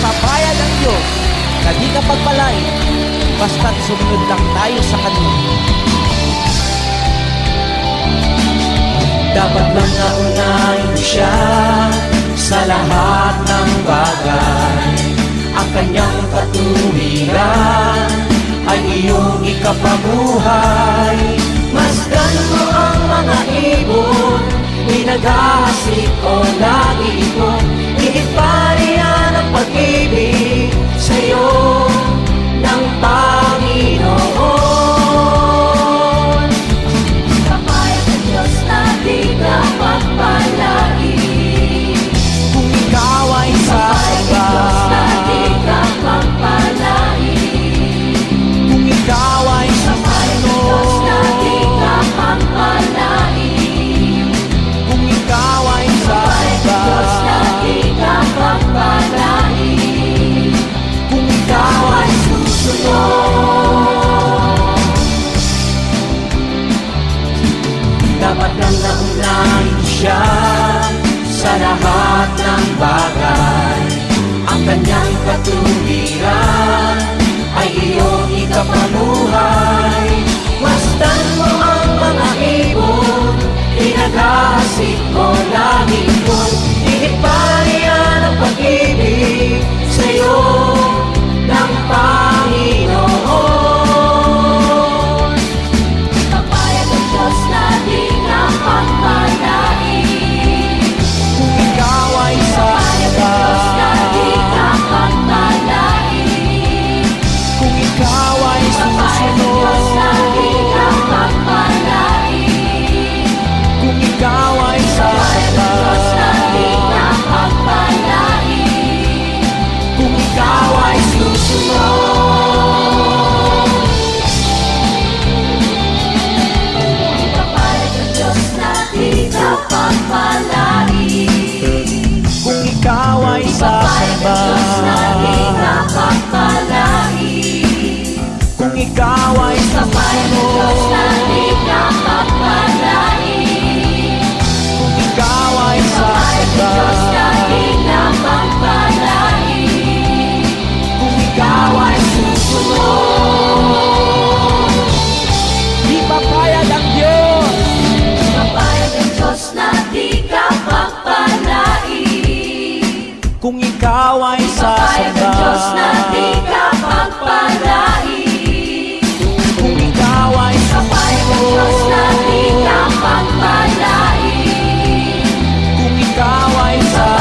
kabayad ang Diyos na di ka pagpalain basta't sumunod lang tayo sa Kanya. Dapat lang naunahin siya sa lahat ng bagay. Ang kanyang katuwiran ay iyong ikapabuhay. Masdan mo ang mga ibon, pinaghahasik ko lagi ikaw ay sasada. Kapay ng Diyos na di ka pagpalain. Kung ikaw ay Kapay ng Diyos na di ka pagpalain. Kung ikaw ay sasada.